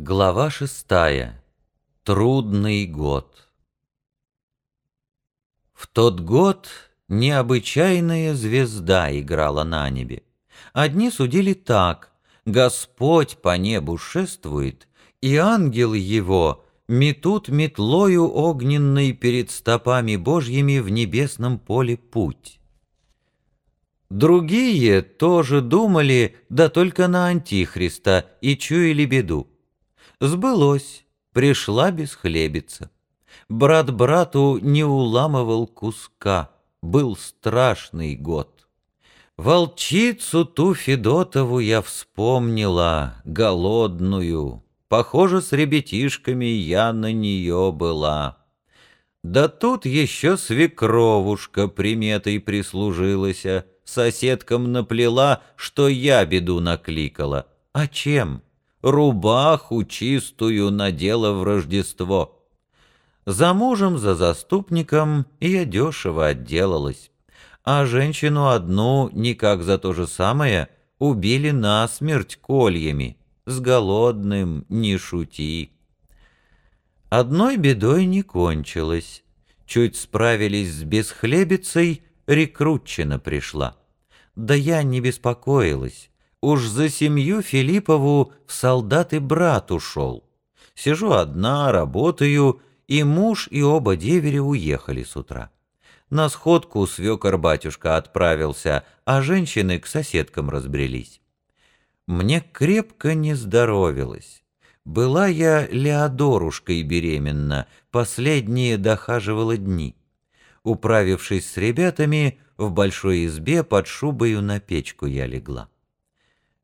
Глава шестая. Трудный год. В тот год необычайная звезда играла на небе. Одни судили так: Господь по небу шествует, и ангелы его метут метлою огненной перед стопами Божьими в небесном поле путь. Другие тоже думали, да только на Антихриста, и чуяли беду. Сбылось, пришла бесхлебица. Брат брату не уламывал куска, был страшный год. Волчицу ту Федотову я вспомнила, голодную. Похоже, с ребятишками я на нее была. Да тут еще свекровушка приметой прислужилась, соседкам наплела, что я беду накликала. А чем? Рубаху чистую надела в Рождество. За мужем, за заступником я дешево отделалась, а женщину одну, никак за то же самое, убили насмерть кольями, с голодным не шути. Одной бедой не кончилось. Чуть справились с бесхлебицей, рекрутчина пришла. Да я не беспокоилась. Уж за семью Филиппову в солдаты брат ушел. Сижу одна, работаю, и муж, и оба деверя уехали с утра. На сходку свекор-батюшка отправился, а женщины к соседкам разбрелись. Мне крепко не здоровилось. Была я Леодорушкой беременна, последние дохаживала дни. Управившись с ребятами, в большой избе под шубою на печку я легла.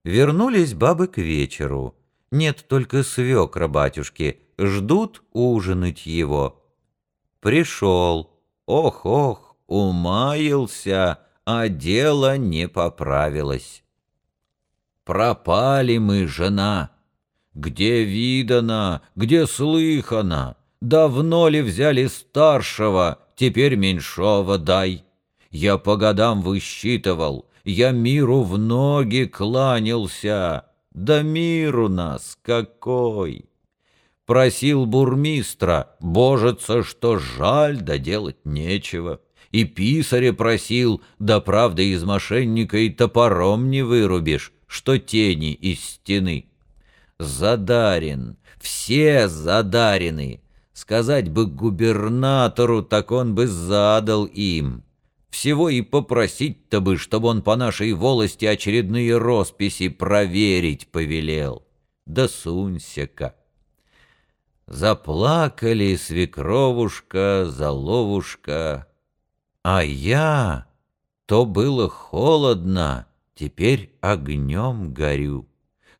Вернулись бабы к вечеру. Нет только свекра батюшки, ждут ужинать его. Пришел. Ох-ох, умаился, а дело не поправилось. Пропали мы, жена. Где видано, где слыхано? Давно ли взяли старшего, теперь меньшого дай? Я по годам высчитывал, я миру в ноги кланялся, да мир у нас какой! Просил бурмистра, божится, что жаль, да делать нечего. И писаря просил, да правда из мошенника и топором не вырубишь, что тени из стены. Задарен, все задарены. Сказать бы губернатору, так он бы задал им. Всего и попросить-то бы, чтобы он по нашей волости очередные росписи проверить повелел. Да сунься-ка. Заплакали свекровушка, заловушка, а я... То было холодно, теперь огнем горю.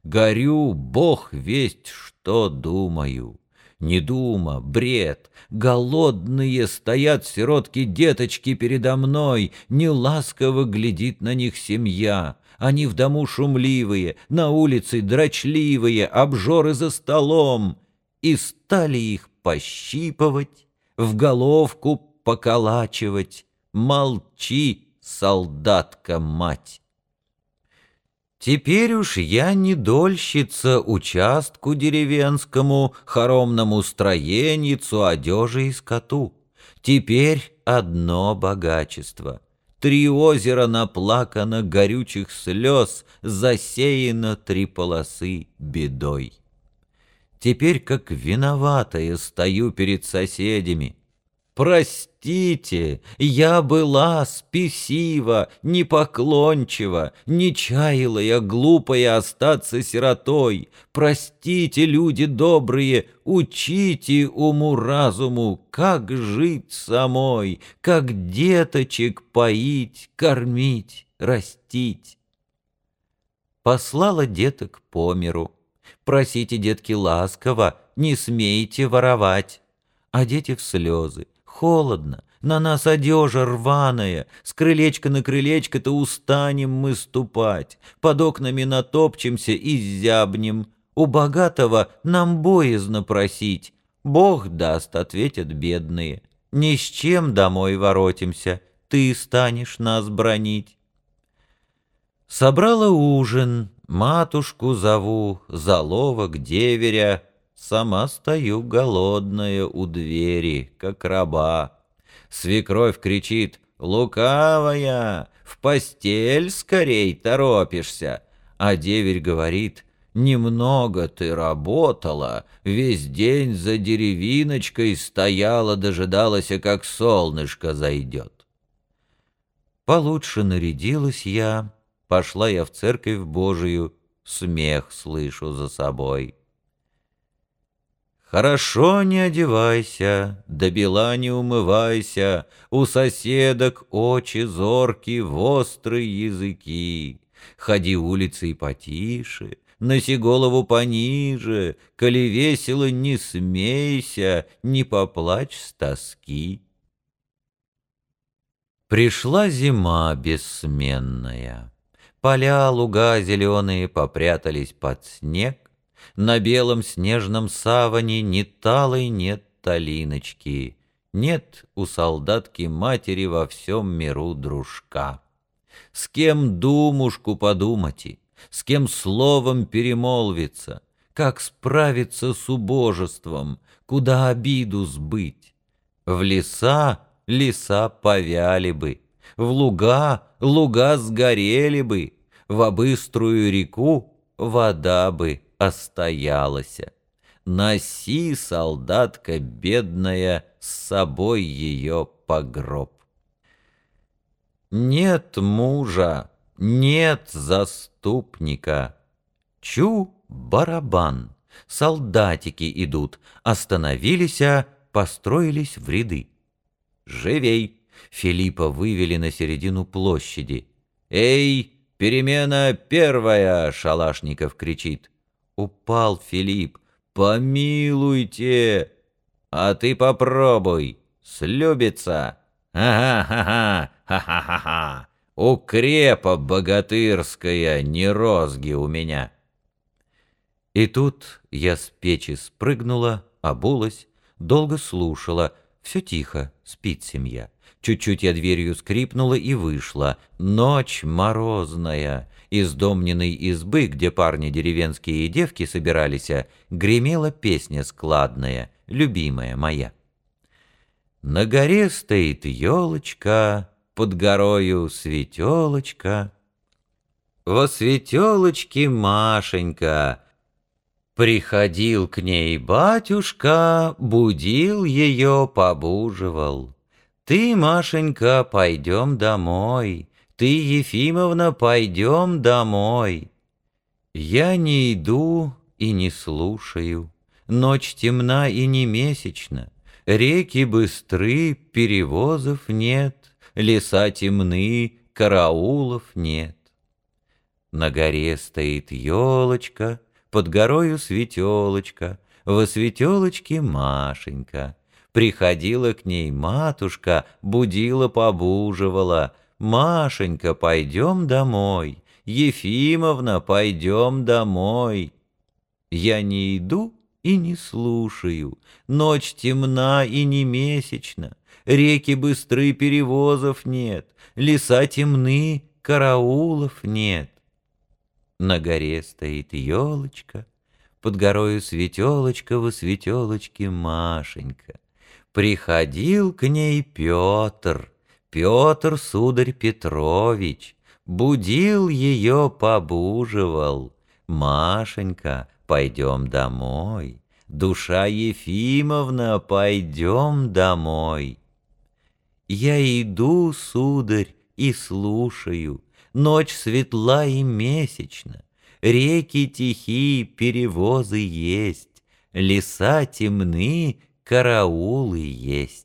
Горю, бог весть, что думаю. Не дума, бред, голодные стоят сиротки-деточки передо мной, Неласково глядит на них семья. Они в дому шумливые, на улице дрочливые, обжоры за столом. И стали их пощипывать, в головку поколачивать. Молчи, солдатка-мать! Теперь уж я не дольщица участку деревенскому, хоромному строенницу, одежи и скоту. Теперь одно богачество. Три озера наплакано горючих слез, засеяно три полосы бедой. Теперь, как виноватая, стою перед соседями, Простите, я была спесива, непоклончива, не чаяла я глупая остаться сиротой. Простите, люди добрые, учите уму-разуму, как жить самой, как деточек поить, кормить, растить. Послала деток по миру. Просите, детки, ласково, не смейте воровать. А дети в слезы Холодно, на нас одежа рваная, с крылечка на крылечко-то устанем мы ступать, под окнами натопчемся и зябнем. У богатого нам боязно просить. Бог даст, ответят бедные. Ни с чем домой воротимся, ты станешь нас бронить. Собрала ужин, Матушку зову, заловок деверя, Сама стою голодная у двери, как раба. Свекровь кричит «Лукавая, в постель скорей торопишься!» А деверь говорит «Немного ты работала, весь день за деревиночкой стояла, дожидалась, как солнышко зайдет». Получше нарядилась я, пошла я в церковь Божию, смех слышу за собой. Хорошо не одевайся, до бела не умывайся, У соседок очи зорки, острые языки. Ходи улицей потише, носи голову пониже, Коли весело не смейся, не поплачь с тоски. Пришла зима бессменная. Поля, луга зеленые попрятались под снег, На белом снежном саване ни талой нет талиночки, Нет у солдатки матери во всем миру дружка. С кем думушку подумати, с кем словом перемолвиться, Как справиться с убожеством, куда обиду сбыть. В леса леса повяли бы, в луга луга сгорели бы, в быструю реку вода бы остоялась. Носи, солдатка бедная, с собой ее погроб. Нет мужа, нет заступника. Чу, барабан, солдатики идут, остановились, а построились в ряды. Живей! Филиппа вывели на середину площади. «Эй, перемена первая!» — Шалашников кричит. Упал Филипп. «Помилуйте!» «А ты попробуй! Слюбится!» «Ага-ха-ха! Ха-ха-ха-ха! Укрепа богатырская, не розги у меня!» И тут я с печи спрыгнула, обулась, долго слушала, все тихо, спит семья. Чуть-чуть я дверью скрипнула и вышла. Ночь морозная. Из домниной избы, где парни деревенские и девки собирались, гремела песня складная, любимая моя. На горе стоит елочка, под горою светелочка. Во светелочке Машенька, Приходил к ней батюшка, будил ее, побуживал. Ты, Машенька, пойдем домой, Ты, Ефимовна, пойдем домой. Я не иду и не слушаю, Ночь темна и не месячна, Реки быстры, перевозов нет, Леса темны, караулов нет. На горе стоит елочка, Под горою светелочка, Во светелочке Машенька — Приходила к ней матушка, будила, побуживала. «Машенька, пойдем домой! Ефимовна, пойдем домой!» Я не иду и не слушаю, Ночь темна и не месячна, Реки быстры, перевозов нет, Леса темны, караулов нет. На горе стоит елочка, Под горою светелочка во светелочке Машенька. Приходил к ней Петр, Петр, сударь Петрович, Будил ее, побуживал. Машенька, пойдем домой, Душа Ефимовна, пойдем домой. Я иду, сударь, и слушаю, Ночь светла и месячна, Реки тихи, перевозы есть, Леса темны, караулы есть.